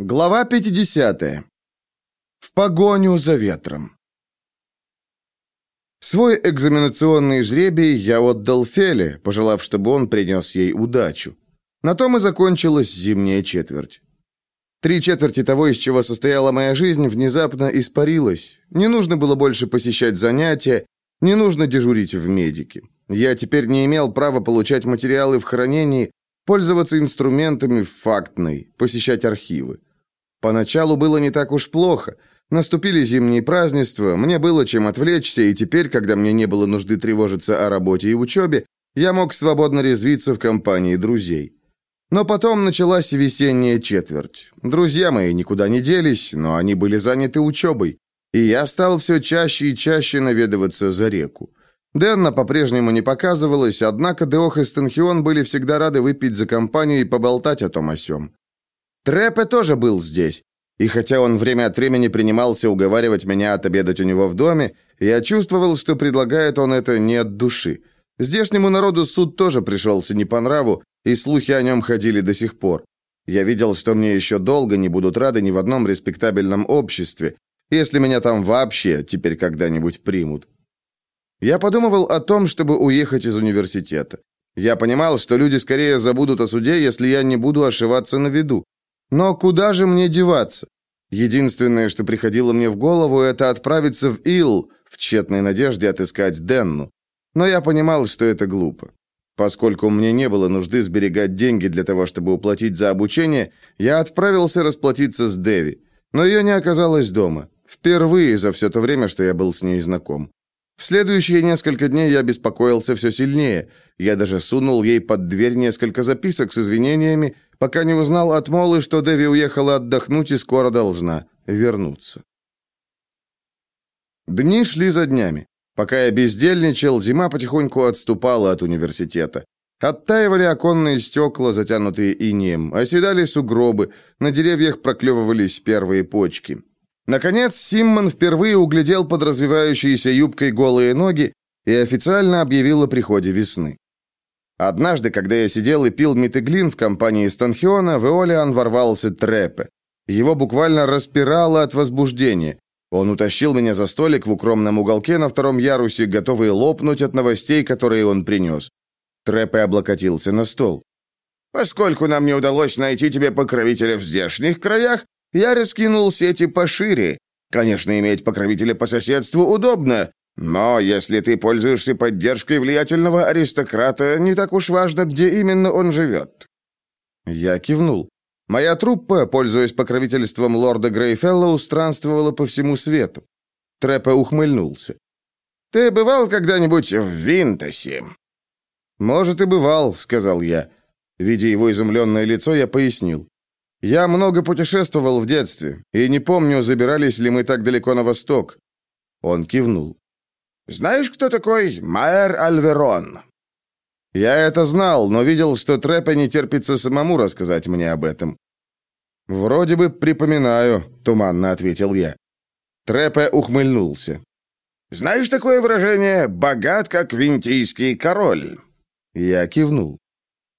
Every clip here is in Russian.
Глава 50. В погоню за ветром. Свой экзаменационный жребий я отдал Феле, пожелав, чтобы он принес ей удачу. На том и закончилась зимняя четверть. Три четверти того, из чего состояла моя жизнь, внезапно испарилась. Не нужно было больше посещать занятия, не нужно дежурить в медике. Я теперь не имел права получать материалы в хранении, пользоваться инструментами в фактной, посещать архивы. Поначалу было не так уж плохо. Наступили зимние празднества, мне было чем отвлечься, и теперь, когда мне не было нужды тревожиться о работе и учебе, я мог свободно резвиться в компании друзей. Но потом началась весенняя четверть. Друзья мои никуда не делись, но они были заняты учебой, и я стал все чаще и чаще наведываться за реку. Денна по-прежнему не показывалась, однако Деох и Стенхион были всегда рады выпить за компанию и поболтать о том о сём. Трэпе тоже был здесь, и хотя он время от времени принимался уговаривать меня отобедать у него в доме, я чувствовал, что предлагает он это не от души. Здешнему народу суд тоже пришелся не по нраву, и слухи о нем ходили до сих пор. Я видел, что мне еще долго не будут рады ни в одном респектабельном обществе, если меня там вообще теперь когда-нибудь примут. Я подумывал о том, чтобы уехать из университета. Я понимал, что люди скорее забудут о суде, если я не буду ошиваться на виду. Но куда же мне деваться? Единственное, что приходило мне в голову, это отправиться в Ил в тщетной надежде отыскать Денну. Но я понимал, что это глупо. Поскольку мне не было нужды сберегать деньги для того, чтобы уплатить за обучение, я отправился расплатиться с Деви. Но ее не оказалось дома. Впервые за все то время, что я был с ней знаком. В следующие несколько дней я беспокоился все сильнее. Я даже сунул ей под дверь несколько записок с извинениями, пока не узнал от Молы, что Дэви уехала отдохнуть и скоро должна вернуться. Дни шли за днями. Пока я бездельничал, зима потихоньку отступала от университета. Оттаивали оконные стекла, затянутые инеем, оседали сугробы, на деревьях проклевывались первые почки. Наконец, Симмон впервые углядел под развивающейся юбкой голые ноги и официально объявил о приходе весны. Однажды, когда я сидел и пил метеглин в компании Станхиона, в Эолиан ворвался Трепе. Его буквально распирало от возбуждения. Он утащил меня за столик в укромном уголке на втором ярусе, готовый лопнуть от новостей, которые он принес. Трепе облокотился на стол. «Поскольку нам не удалось найти тебе покровителя в здешних краях, я раскинул сети пошире. Конечно, иметь покровителя по соседству удобно, но если ты пользуешься поддержкой влиятельного аристократа, не так уж важно, где именно он живет». Я кивнул. Моя труппа, пользуясь покровительством лорда Грейфеллоу, странствовала по всему свету. Трепе ухмыльнулся. «Ты бывал когда-нибудь в Винтосе?» «Может, и бывал», — сказал я. Видя его изумленное лицо, я пояснил. «Я много путешествовал в детстве, и не помню, забирались ли мы так далеко на восток». Он кивнул. Знаешь, кто такой Майер Альверон?» Я это знал, но видел, что Трэпе не терпится самому рассказать мне об этом. «Вроде бы припоминаю», — туманно ответил я. Трэпе ухмыльнулся. «Знаешь такое выражение «богат, как винтийский король»?» Я кивнул.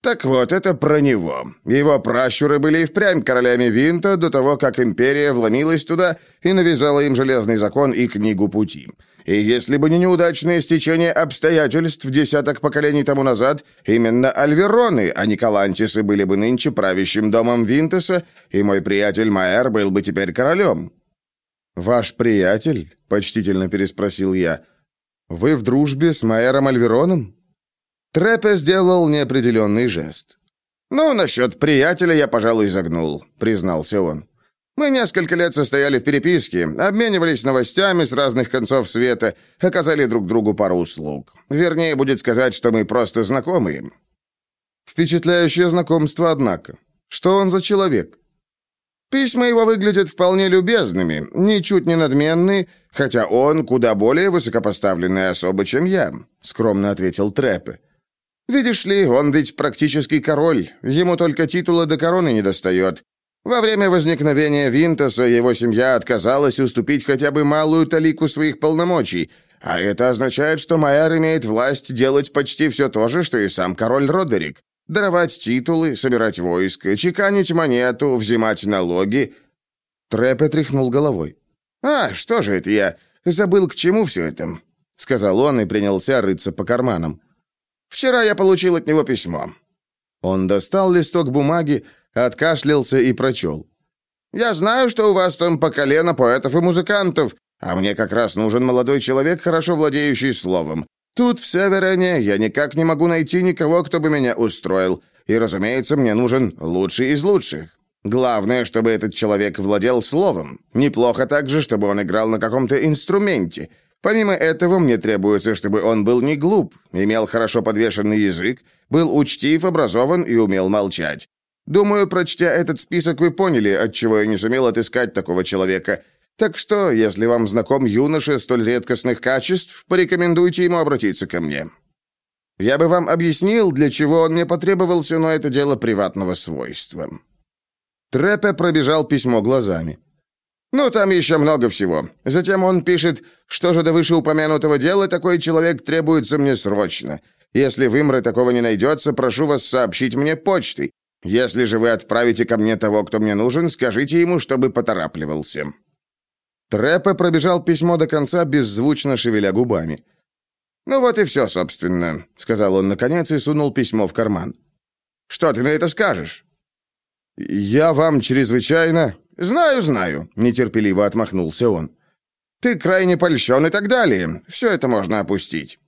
Так вот, это про него. Его пращуры были и впрямь королями Винта до того, как империя вломилась туда и навязала им железный закон и книгу пути. И если бы не неудачное стечение обстоятельств десяток поколений тому назад, именно Альвероны, а не Калантисы были бы нынче правящим домом Винтеса, и мой приятель Майер был бы теперь королем». «Ваш приятель?» — почтительно переспросил я. «Вы в дружбе с Майером Альвероном?» Трэпе сделал неопределенный жест. «Ну, насчет приятеля я, пожалуй, загнул», — признался он. «Мы несколько лет состояли в переписке, обменивались новостями с разных концов света, оказали друг другу пару услуг. Вернее, будет сказать, что мы просто знакомы». Впечатляющее знакомство, однако. Что он за человек? Письма его выглядят вполне любезными, ничуть не надменные, хотя он куда более высокопоставленная особа, чем я», — скромно ответил Трэпе. Видишь ли, он ведь практически король, ему только титула до короны не достает. Во время возникновения Винтоса его семья отказалась уступить хотя бы малую талику своих полномочий, а это означает, что Майер имеет власть делать почти все то же, что и сам король Родерик. Даровать титулы, собирать войско, чеканить монету, взимать налоги». Трэп тряхнул головой. «А, что же это я? Забыл, к чему все это?» — сказал он и принялся рыться по карманам. «Вчера я получил от него письмо». Он достал листок бумаги, откашлялся и прочел. «Я знаю, что у вас там по колено поэтов и музыкантов, а мне как раз нужен молодой человек, хорошо владеющий словом. Тут в Северене я никак не могу найти никого, кто бы меня устроил. И, разумеется, мне нужен лучший из лучших. Главное, чтобы этот человек владел словом. Неплохо также, чтобы он играл на каком-то инструменте. Помимо этого, мне требуется, чтобы он был не глуп, имел хорошо подвешенный язык, был учтив, образован и умел молчать. Думаю, прочтя этот список, вы поняли, отчего я не сумел отыскать такого человека. Так что, если вам знаком юноша столь редкостных качеств, порекомендуйте ему обратиться ко мне. Я бы вам объяснил, для чего он мне потребовался, но это дело приватного свойства». Трепе пробежал письмо глазами. «Ну, там еще много всего. Затем он пишет, что же до вышеупомянутого дела такой человек требуется мне срочно. Если в Имре такого не найдется, прошу вас сообщить мне почтой. Если же вы отправите ко мне того, кто мне нужен, скажите ему, чтобы поторапливался». Трэпе пробежал письмо до конца, беззвучно шевеля губами. «Ну вот и все, собственно», — сказал он наконец и сунул письмо в карман. «Что ты на это скажешь?» «Я вам чрезвычайно...» «Знаю, знаю», — нетерпеливо отмахнулся он. «Ты крайне польщен и так далее. Все это можно опустить».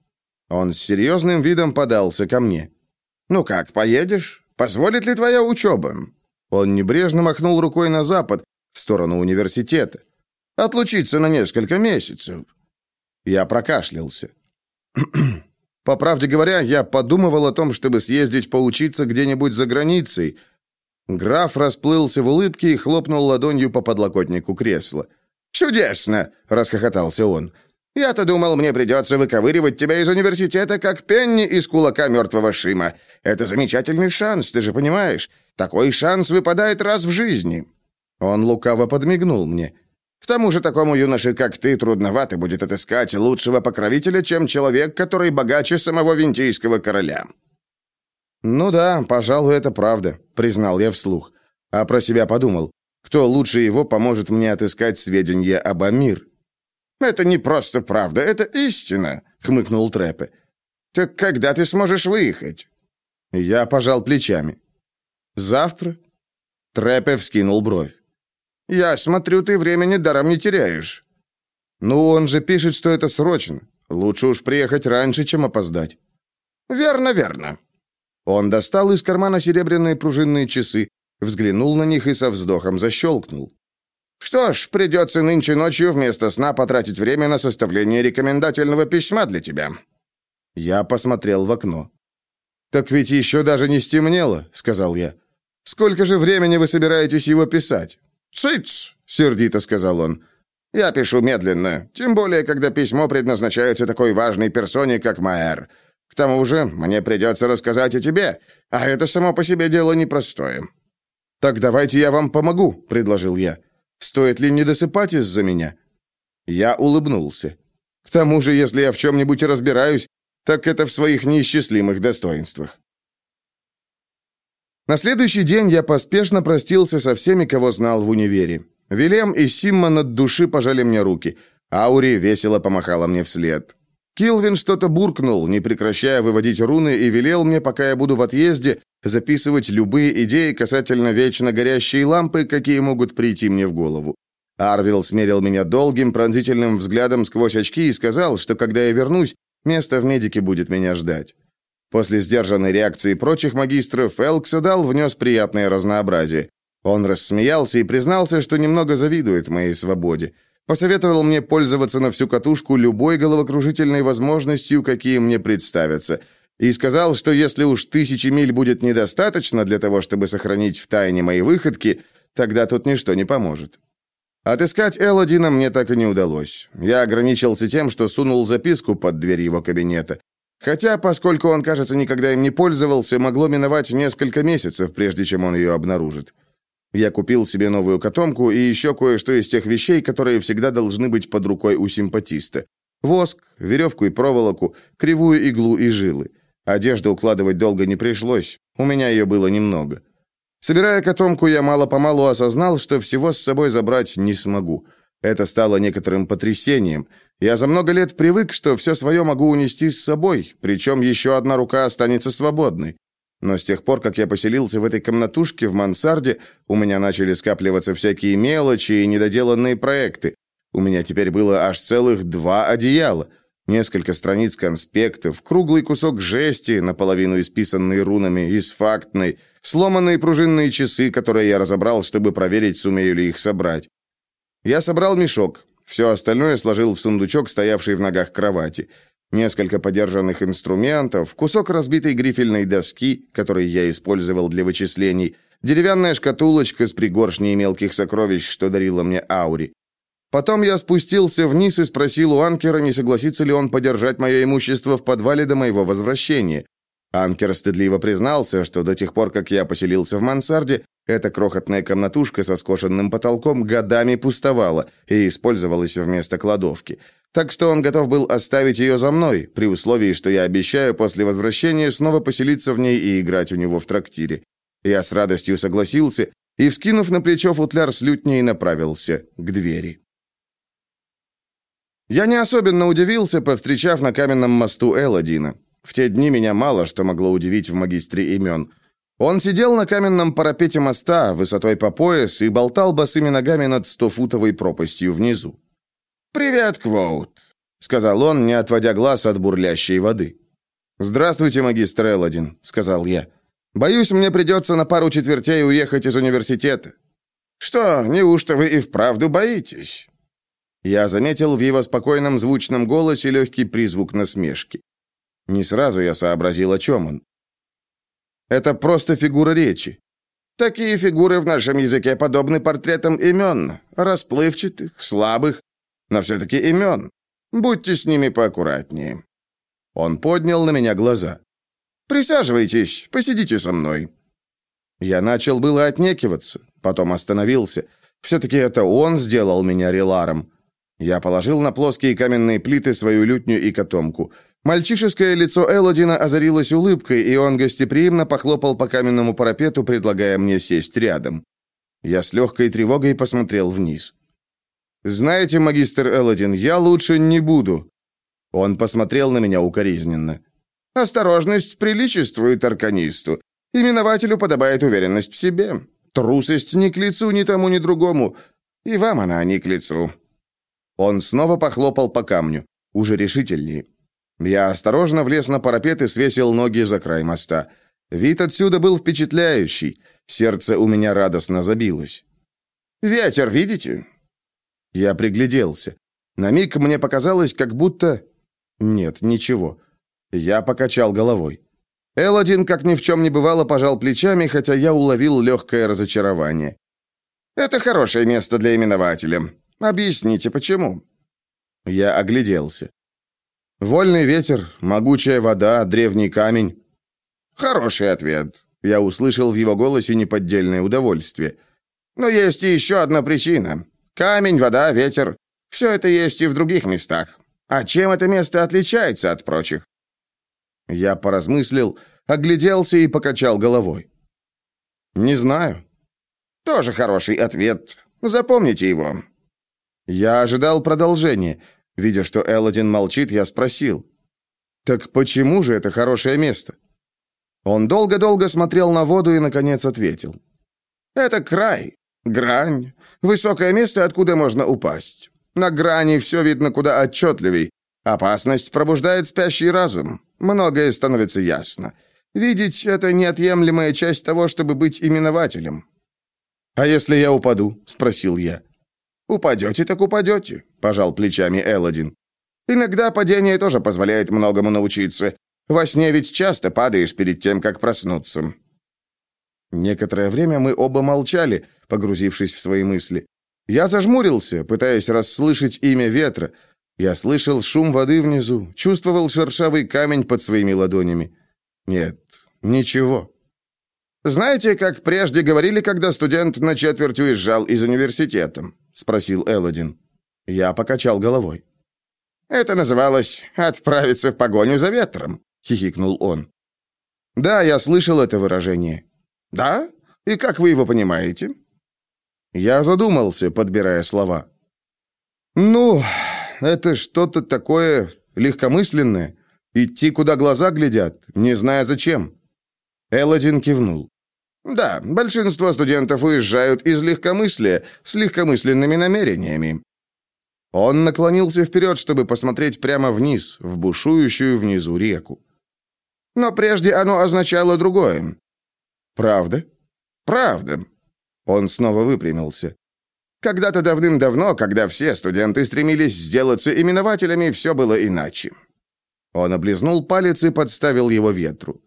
Он с серьезным видом подался ко мне. «Ну как, поедешь? Позволит ли твоя учеба?» Он небрежно махнул рукой на запад, в сторону университета. Отлучиться на несколько месяцев». Я прокашлялся. По правде говоря, я подумывал о том, чтобы съездить поучиться где-нибудь за границей. Граф расплылся в улыбке и хлопнул ладонью по подлокотнику кресла. «Чудесно!» — расхохотался он. «Я-то думал, мне придется выковыривать тебя из университета, как Пенни из кулака мертвого Шима. Это замечательный шанс, ты же понимаешь? Такой шанс выпадает раз в жизни». Он лукаво подмигнул мне. К тому же такому юноше, как ты, трудновато будет отыскать лучшего покровителя, чем человек, который богаче самого винтийского короля». «Ну да, пожалуй, это правда», — признал я вслух. А про себя подумал, кто лучше его поможет мне отыскать сведения об Амир. «Это не просто правда, это истина», — хмыкнул Трэпе. «Так когда ты сможешь выехать?» Я пожал плечами. «Завтра?» Трэпе вскинул бровь. Я смотрю, ты времени даром не теряешь». «Ну, он же пишет, что это срочно. Лучше уж приехать раньше, чем опоздать». «Верно, верно». Он достал из кармана серебряные пружинные часы, взглянул на них и со вздохом защелкнул. «Что ж, придется нынче ночью вместо сна потратить время на составление рекомендательного письма для тебя». Я посмотрел в окно. «Так ведь еще даже не стемнело», — сказал я. «Сколько же времени вы собираетесь его писать?» «Цыц!» — сердито сказал он. «Я пишу медленно, тем более, когда письмо предназначается такой важной персоне, как Майер. Тому же мне придется рассказать о тебе, а это само по себе дело непростое». «Так давайте я вам помогу», — предложил я. «Стоит ли не досыпать из-за меня?» Я улыбнулся. «К тому же, если я в чем-нибудь разбираюсь, так это в своих неисчислимых достоинствах». На следующий день я поспешно простился со всеми, кого знал в универе. Вилем и Симмон от души пожали мне руки. Аури весело помахала мне вслед. Килвин что-то буркнул, не прекращая выводить руны, и велел мне, пока я буду в отъезде, записывать любые идеи касательно вечно горящей лампы, какие могут прийти мне в голову. Арвил смерил меня долгим, пронзительным взглядом сквозь очки и сказал, что когда я вернусь, место в медике будет меня ждать. После сдержанной реакции прочих магистров Элксадал внес приятное разнообразие. Он рассмеялся и признался, что немного завидует моей свободе. Посоветовал мне пользоваться на всю катушку любой головокружительной возможностью, какие мне представятся. И сказал, что если уж тысячи миль будет недостаточно для того, чтобы сохранить в тайне мои выходки, тогда тут ничто не поможет. Отыскать Элодина мне так и не удалось. Я ограничился тем, что сунул записку под дверь его кабинета. Хотя, поскольку он, кажется, никогда им не пользовался, могло миновать несколько месяцев, прежде чем он ее обнаружит. Я купил себе новую котомку и еще кое-что из тех вещей, которые всегда должны быть под рукой у симпатиста. Воск, веревку и проволоку, кривую иглу и жилы. Одежду укладывать долго не пришлось. У меня ее было немного. Собирая котомку, я мало-помалу осознал, что всего с собой забрать не смогу. Это стало некоторым потрясением. Я за много лет привык, что все свое могу унести с собой, причем еще одна рука останется свободной. Но с тех пор, как я поселился в этой комнатушке в мансарде, у меня начали скапливаться всякие мелочи и недоделанные проекты. У меня теперь было аж целых два одеяла, несколько страниц конспектов, круглый кусок жести, наполовину исписанный рунами, из фактной, сломанные пружинные часы, которые я разобрал, чтобы проверить, сумею ли их собрать. Я собрал мешок, все остальное сложил в сундучок, стоявший в ногах кровати. Несколько подержанных инструментов, кусок разбитой грифельной доски, который я использовал для вычислений, деревянная шкатулочка с пригоршней мелких сокровищ, что дарила мне Аури. Потом я спустился вниз и спросил у Анкера, не согласится ли он подержать мое имущество в подвале до моего возвращения. Анкер стыдливо признался, что до тех пор, как я поселился в мансарде, эта крохотная комнатушка со скошенным потолком годами пустовала и использовалась вместо кладовки. Так что он готов был оставить ее за мной, при условии, что я обещаю после возвращения снова поселиться в ней и играть у него в трактире. Я с радостью согласился и, вскинув на плечо футляр с лютней, направился к двери. Я не особенно удивился, повстречав на каменном мосту Элодина. В те дни меня мало что могло удивить в магистре имен. Он сидел на каменном парапете моста, высотой по пояс, и болтал босыми ногами над стофутовой пропастью внизу. «Привет, Квоут», — сказал он, не отводя глаз от бурлящей воды. «Здравствуйте, магистр Элладин», — сказал я. «Боюсь, мне придется на пару четвертей уехать из университета». «Что, неужто вы и вправду боитесь?» Я заметил в его спокойном звучном голосе легкий призвук насмешки. Не сразу я сообразил, о чем он. Это просто фигура речи. Такие фигуры в нашем языке подобны портретам имен, расплывчатых, слабых, но все-таки имен. Будьте с ними поаккуратнее». Он поднял на меня глаза. «Присаживайтесь, посидите со мной». Я начал было отнекиваться, потом остановился. Все-таки это он сделал меня реларом. Я положил на плоские каменные плиты свою лютню и котомку. Мальчишеское лицо Элодина озарилось улыбкой, и он гостеприимно похлопал по каменному парапету, предлагая мне сесть рядом. Я с легкой тревогой посмотрел вниз. «Знаете, магистр Элодин, я лучше не буду». Он посмотрел на меня укоризненно. «Осторожность приличествует арканисту. Именователю подобает уверенность в себе. Трусость ни к лицу ни тому, ни другому. И вам она не к лицу». Он снова похлопал по камню, уже решительнее. Я осторожно влез на парапет и свесил ноги за край моста. Вид отсюда был впечатляющий. Сердце у меня радостно забилось. «Ветер, видите?» Я пригляделся. На миг мне показалось, как будто... Нет, ничего. Я покачал головой. Элодин, как ни в чем не бывало, пожал плечами, хотя я уловил легкое разочарование. «Это хорошее место для именователя. Объясните, почему?» Я огляделся. Вольный ветер, могучая вода, древний камень. Хороший ответ. Я услышал в его голосе неподдельное удовольствие. Но есть и еще одна причина. Камень, вода, ветер. Все это есть и в других местах. А чем это место отличается от прочих? Я поразмыслил, огляделся и покачал головой. Не знаю. Тоже хороший ответ. Запомните его. Я ожидал продолжения. Видя, что Элодин молчит, я спросил. «Так почему же это хорошее место?» Он долго-долго смотрел на воду и, наконец, ответил. «Это край, грань, высокое место, откуда можно упасть. На грани все видно куда отчетливей. Опасность пробуждает спящий разум. Многое становится ясно. Видеть — это неотъемлемая часть того, чтобы быть именователем». «А если я упаду?» — спросил я. «Упадете, так упадете», — пожал плечами Элодин. «Иногда падение тоже позволяет многому научиться. Во сне ведь часто падаешь перед тем, как проснуться». Некоторое время мы оба молчали, погрузившись в свои мысли. Я зажмурился, пытаясь расслышать имя ветра. Я слышал шум воды внизу, чувствовал шершавый камень под своими ладонями. Нет, ничего. Знаете, как прежде говорили, когда студент на четверть уезжал из университета? спросил Элодин. Я покачал головой. Это называлось отправиться в погоню за ветром, хихикнул он. Да, я слышал это выражение. Да? И как вы его понимаете? Я задумался, подбирая слова. Ну, это что-то такое легкомысленное. Идти, куда глаза глядят, не зная зачем. Элодин кивнул. Да, большинство студентов уезжают из легкомыслия, с легкомысленными намерениями. Он наклонился вперед, чтобы посмотреть прямо вниз, в бушующую внизу реку. Но прежде оно означало другое. Правда? Правда. Он снова выпрямился. Когда-то давным-давно, когда все студенты стремились сделаться именователями, все было иначе. Он облизнул палец и подставил его ветру.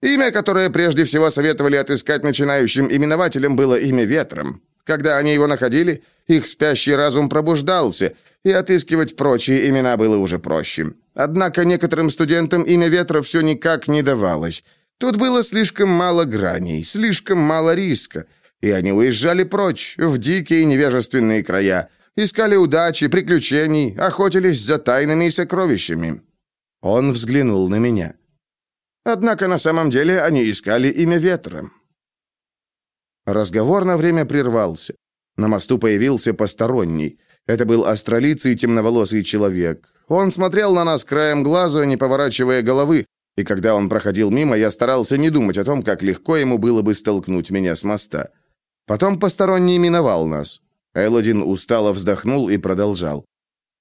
Имя, которое прежде всего советовали отыскать начинающим именователям, было имя Ветром. Когда они его находили, их спящий разум пробуждался, и отыскивать прочие имена было уже проще. Однако некоторым студентам имя Ветра все никак не давалось. Тут было слишком мало граней, слишком мало риска, и они уезжали прочь, в дикие невежественные края, искали удачи, приключений, охотились за тайнами и сокровищами. Он взглянул на меня. Однако на самом деле они искали имя ветра. Разговор на время прервался. На мосту появился посторонний. Это был астролицый темноволосый человек. Он смотрел на нас краем глаза, не поворачивая головы, и когда он проходил мимо, я старался не думать о том, как легко ему было бы столкнуть меня с моста. Потом посторонний миновал нас. Элодин устало вздохнул и продолжал.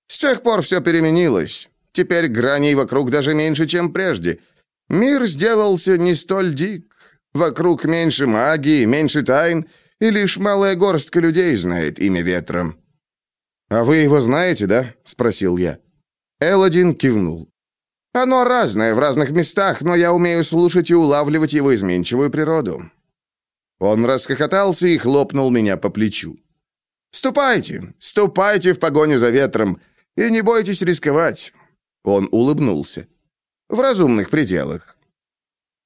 «С тех пор все переменилось. Теперь граней вокруг даже меньше, чем прежде. Мир сделался не столь дик. Вокруг меньше магии, меньше тайн, и лишь малая горстка людей знает имя ветра». «А вы его знаете, да?» — спросил я. Элодин кивнул. «Оно разное в разных местах, но я умею слушать и улавливать его изменчивую природу». Он расхохотался и хлопнул меня по плечу. «Ступайте, ступайте в погоню за ветром, и не бойтесь рисковать. Он улыбнулся. «В разумных пределах».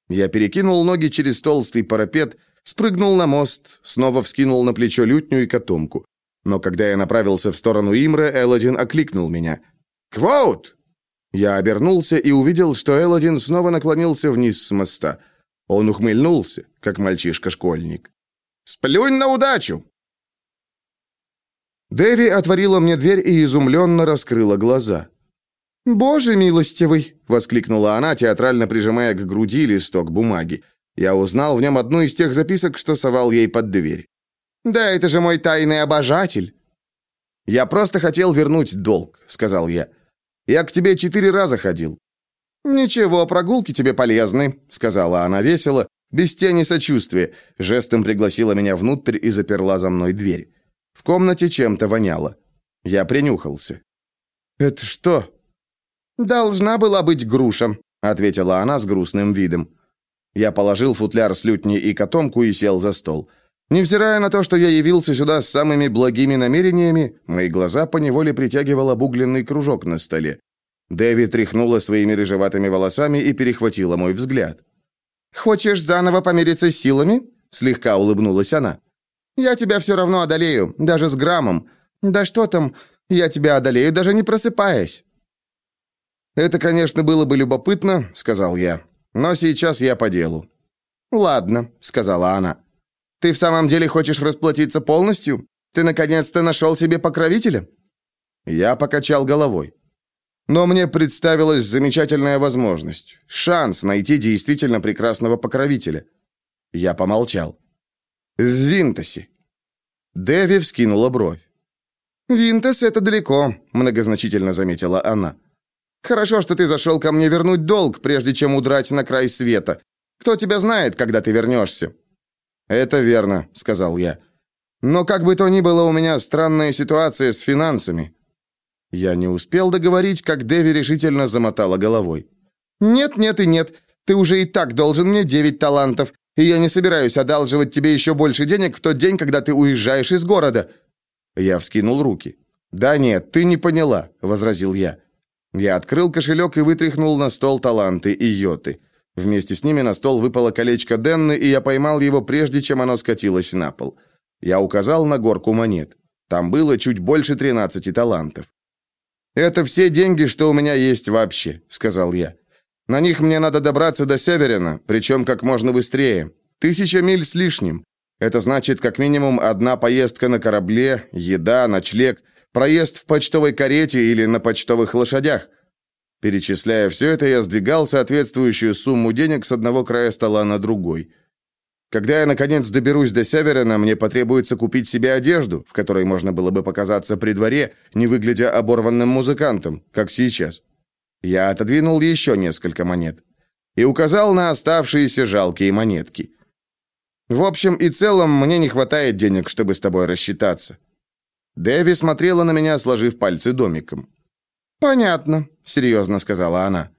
Я перекинул ноги через толстый парапет, спрыгнул на мост, снова вскинул на плечо лютню и котомку. Но когда я направился в сторону Имра, Элодин окликнул меня. «Квоут!» Я обернулся и увидел, что Элодин снова наклонился вниз с моста. Он ухмыльнулся, как мальчишка-школьник. «Сплюнь на удачу!» Дэви отворила мне дверь и изумленно раскрыла глаза. «Боже милостивый!» — воскликнула она, театрально прижимая к груди листок бумаги. Я узнал в нем одну из тех записок, что совал ей под дверь. «Да это же мой тайный обожатель!» «Я просто хотел вернуть долг», — сказал я. «Я к тебе четыре раза ходил». «Ничего, прогулки тебе полезны», — сказала она весело, без тени сочувствия, жестом пригласила меня внутрь и заперла за мной дверь. В комнате чем-то воняло. Я принюхался. «Это что?» «Должна была быть груша», — ответила она с грустным видом. Я положил футляр с лютней и котомку и сел за стол. Невзирая на то, что я явился сюда с самыми благими намерениями, мои глаза поневоле притягивал обугленный кружок на столе. Дэви тряхнула своими рыжеватыми волосами и перехватила мой взгляд. «Хочешь заново помириться с силами?» — слегка улыбнулась она. «Я тебя все равно одолею, даже с граммом. Да что там, я тебя одолею, даже не просыпаясь». «Это, конечно, было бы любопытно», — сказал я. «Но сейчас я по делу». «Ладно», — сказала она. «Ты в самом деле хочешь расплатиться полностью? Ты наконец-то нашел себе покровителя?» Я покачал головой. Но мне представилась замечательная возможность, шанс найти действительно прекрасного покровителя. Я помолчал. В Винтосе. Дэви вскинула бровь. «Винтос — это далеко», — многозначительно заметила она. Хорошо, что ты зашел ко мне вернуть долг, прежде чем удрать на край света. Кто тебя знает, когда ты вернешься?» «Это верно», — сказал я. «Но как бы то ни было, у меня странная ситуация с финансами». Я не успел договорить, как Дэви решительно замотала головой. «Нет, нет и нет. Ты уже и так должен мне девять талантов, и я не собираюсь одалживать тебе еще больше денег в тот день, когда ты уезжаешь из города». Я вскинул руки. «Да нет, ты не поняла», — возразил я. Я открыл кошелек и вытряхнул на стол таланты и йоты. Вместе с ними на стол выпало колечко Денны, и я поймал его прежде, чем оно скатилось на пол. Я указал на горку монет. Там было чуть больше 13 талантов. «Это все деньги, что у меня есть вообще», — сказал я. На них мне надо добраться до Северина, причем как можно быстрее. Тысяча миль с лишним. Это значит как минимум одна поездка на корабле, еда, ночлег, проезд в почтовой карете или на почтовых лошадях. Перечисляя все это, я сдвигал соответствующую сумму денег с одного края стола на другой. Когда я, наконец, доберусь до Северина, мне потребуется купить себе одежду, в которой можно было бы показаться при дворе, не выглядя оборванным музыкантом, как сейчас. Я отодвинул еще несколько монет и указал на оставшиеся жалкие монетки. В общем и целом, мне не хватает денег, чтобы с тобой рассчитаться. Дэви смотрела на меня, сложив пальцы домиком. «Понятно», — серьезно сказала она.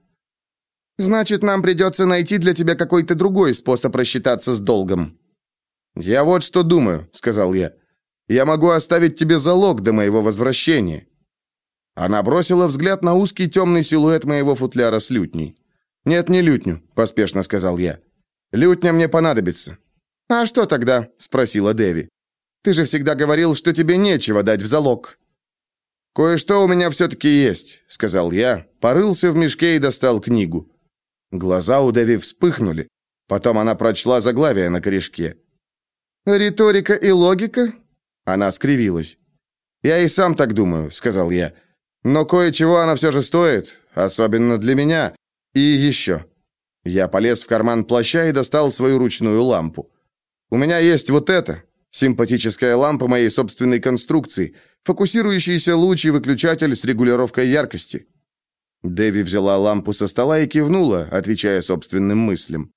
Значит, нам придется найти для тебя какой-то другой способ рассчитаться с долгом. Я вот что думаю, сказал я. Я могу оставить тебе залог до моего возвращения. Она бросила взгляд на узкий темный силуэт моего футляра с лютней. Нет, не лютню, поспешно сказал я. Лютня мне понадобится. А что тогда? спросила Деви. Ты же всегда говорил, что тебе нечего дать в залог. Кое-что у меня все таки есть, сказал я, порылся в мешке и достал книгу. Глаза у Дэви вспыхнули. Потом она прочла заглавие на корешке. «Риторика и логика?» Она скривилась. «Я и сам так думаю», — сказал я. «Но кое-чего она все же стоит, особенно для меня. И еще». Я полез в карман плаща и достал свою ручную лампу. «У меня есть вот это, симпатическая лампа моей собственной конструкции, фокусирующийся луч и выключатель с регулировкой яркости. Дэви взяла лампу со стола и кивнула, отвечая собственным мыслям.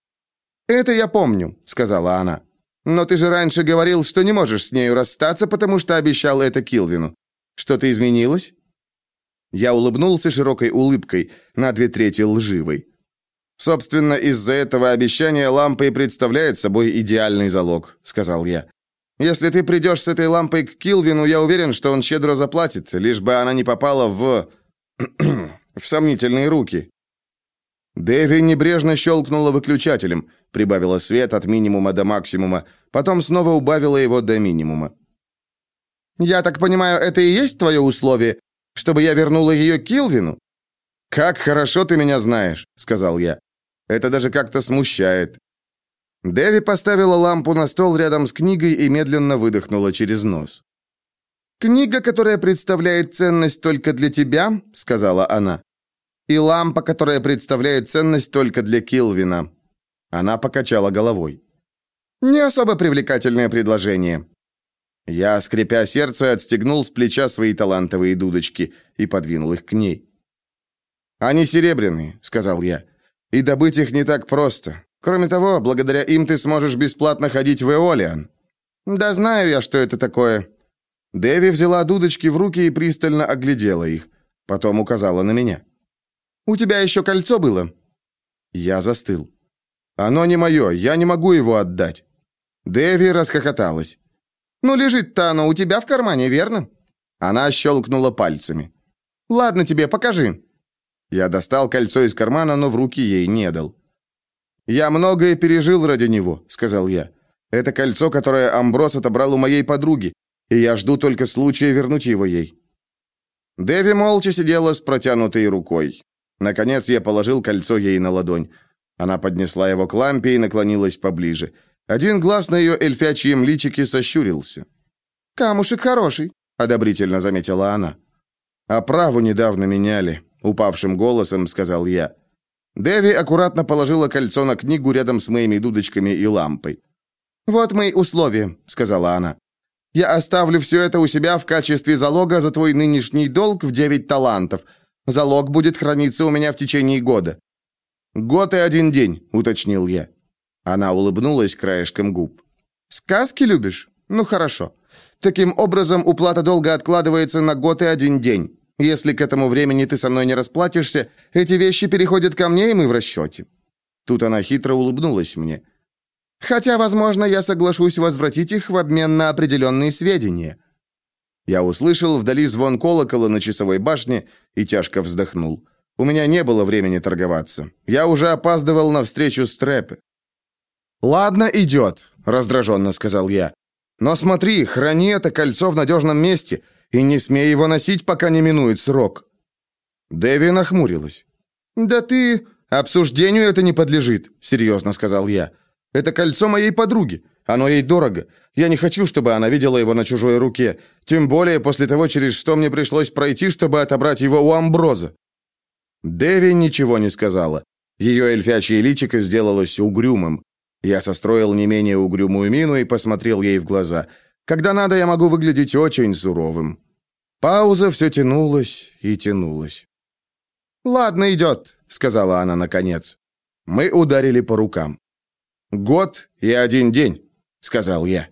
«Это я помню», — сказала она. «Но ты же раньше говорил, что не можешь с нею расстаться, потому что обещал это Килвину. Что-то изменилось?» Я улыбнулся широкой улыбкой, на две трети лживой. «Собственно, из-за этого обещания лампа и представляет собой идеальный залог», — сказал я. «Если ты придешь с этой лампой к Килвину, я уверен, что он щедро заплатит, лишь бы она не попала в в сомнительные руки. Дэви небрежно щелкнула выключателем, прибавила свет от минимума до максимума, потом снова убавила его до минимума. «Я так понимаю, это и есть твое условие, чтобы я вернула ее Килвину?» «Как хорошо ты меня знаешь», — сказал я. «Это даже как-то смущает». Дэви поставила лампу на стол рядом с книгой и медленно выдохнула через нос. «Книга, которая представляет ценность только для тебя», — сказала она и лампа, которая представляет ценность только для Килвина». Она покачала головой. «Не особо привлекательное предложение». Я, скрипя сердце, отстегнул с плеча свои талантовые дудочки и подвинул их к ней. «Они серебряные», — сказал я. «И добыть их не так просто. Кроме того, благодаря им ты сможешь бесплатно ходить в Эолиан». «Да знаю я, что это такое». Дэви взяла дудочки в руки и пристально оглядела их. Потом указала на меня. У тебя еще кольцо было?» Я застыл. «Оно не мое, я не могу его отдать». Дэви расхохоталась. «Ну, лежит-то оно у тебя в кармане, верно?» Она щелкнула пальцами. «Ладно тебе, покажи». Я достал кольцо из кармана, но в руки ей не дал. «Я многое пережил ради него», — сказал я. «Это кольцо, которое Амброс отобрал у моей подруги, и я жду только случая вернуть его ей». Дэви молча сидела с протянутой рукой. Наконец я положил кольцо ей на ладонь. Она поднесла его к лампе и наклонилась поближе. Один глаз на ее эльфячьем личике сощурился. «Камушек хороший», — одобрительно заметила она. «Оправу недавно меняли», — упавшим голосом сказал я. Дэви аккуратно положила кольцо на книгу рядом с моими дудочками и лампой. «Вот мои условия», — сказала она. «Я оставлю все это у себя в качестве залога за твой нынешний долг в девять талантов, Залог будет храниться у меня в течение года». «Год и один день», — уточнил я. Она улыбнулась краешком губ. «Сказки любишь? Ну хорошо. Таким образом, уплата долга откладывается на год и один день. Если к этому времени ты со мной не расплатишься, эти вещи переходят ко мне, и мы в расчете». Тут она хитро улыбнулась мне. «Хотя, возможно, я соглашусь возвратить их в обмен на определенные сведения». Я услышал вдали звон колокола на часовой башне и тяжко вздохнул. У меня не было времени торговаться. Я уже опаздывал на встречу с Трэпе. «Ладно, идет», — раздраженно сказал я. «Но смотри, храни это кольцо в надежном месте и не смей его носить, пока не минует срок». Дэви нахмурилась. «Да ты... Обсуждению это не подлежит, серьезно сказал я. Это кольцо моей подруги. Оно ей дорого. Я не хочу, чтобы она видела его на чужой руке, тем более после того, через что мне пришлось пройти, чтобы отобрать его у Амброза. Дэви ничего не сказала. Ее эльфячье личико сделалось угрюмым. Я состроил не менее угрюмую мину и посмотрел ей в глаза. Когда надо, я могу выглядеть очень суровым. Пауза все тянулась и тянулась. «Ладно, идет», — сказала она наконец. Мы ударили по рукам. «Год и один день», — сказал я.